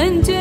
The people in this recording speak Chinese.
感觉。